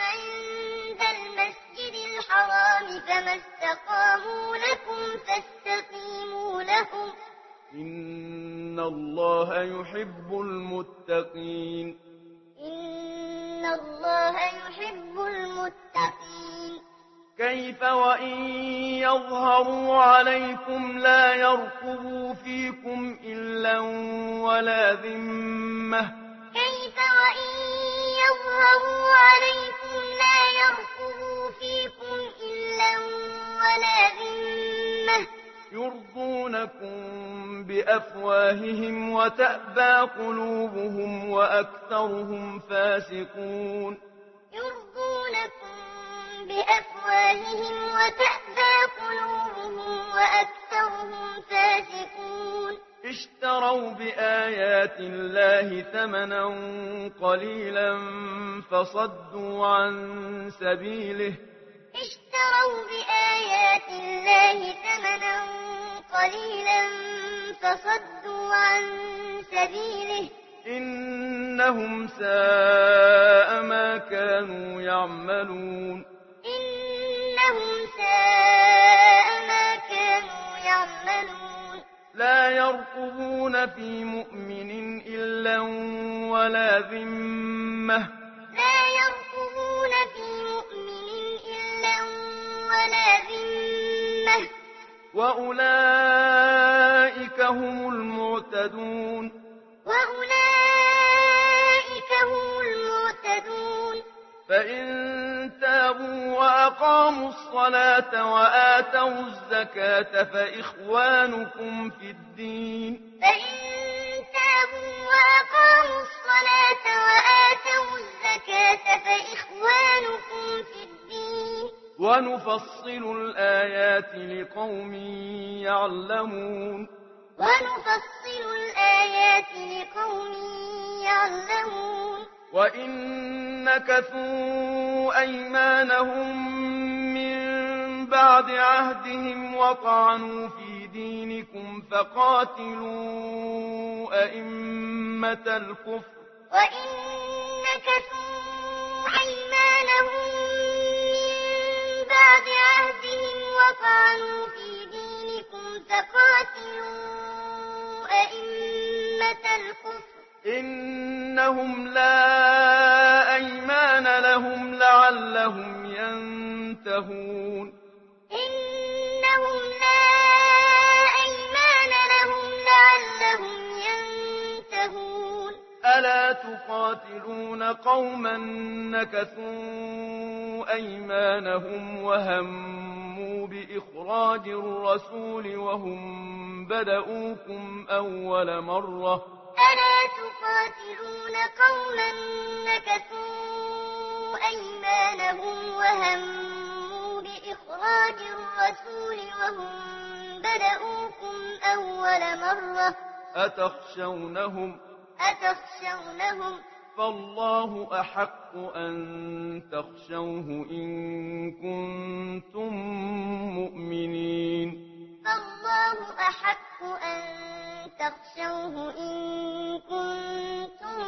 عند المسجد الحرام فما استقاموا لكم فاستقيموا لهم. إن الله يحب المتقين. إن الله يحب المتقين. كيف وإن يظهروا عليكم لا يرقبوا فيكم إلا ولا ذمة. كيف وإن يظهروا عليكم يَرْكُضُوا فيكم إلا ولا ذمة يرضونكم بأفواههم وتأبى قلوبهم وأكثرهم فاسقون يرضونكم بأفواههم وتأبى اشتروا بآيات الله ثمنا قليلا فصدوا عن سبيله. اشتروا بآيات الله ثمنا قليلا فصدوا عن سبيله. إنهم ساء ما كانوا يعملون. إنهم ساء ما كانوا يعملون. لا يرقبون في مؤمن إلا ولا ذمة. لا يرقبون في مؤمن إلا ولا ذمة. وأولئك هم المعتدون. وأولئك فإن تابوا وأقاموا الصلاة وآتوا الزكاة فإخوانكم في الدين فإن تابوا وأقاموا الصلاة وآتوا الزكاة فإخوانكم في الدين ونفصل الآيات لقوم يعلمون ونفصل الآيات لقوم يعلمون وَإِن نَكَثُوا أَيْمَانَهُمْ مِنْ بَعْدِ عَهْدِهِمْ وَطَعَنُوا فِي دِينِكُمْ فَقَاتِلُوا أَئِمَّةَ الْكُفْرِ وَإِن نَكَثُوا أَيْمَانَهُمْ مِنْ بَعْدِ عَهْدِهِمْ وَطَعَنُوا فِي دِينِكُمْ فَقَاتِلُوا أَئِمَّةَ الْكُفْرِ أنهم لا أيمان لهم لعلهم ينتهون. إنهم لا أيمان لهم لعلهم ينتهون. ألا تقاتلون قوما نكثوا أيمانهم وهموا بإخراج الرسول وهم بدؤوكم أول مرة. ألا يقاتلون قوما نكثوا أيمانهم وهموا بإخراج الرسول وهم بدأوكم أول مرة. أتخشونهم؟ أتخشونهم؟ فالله أحق أن تخشوه إن كنتم مؤمنين. فالله أحق أن تخشوه إن كنتم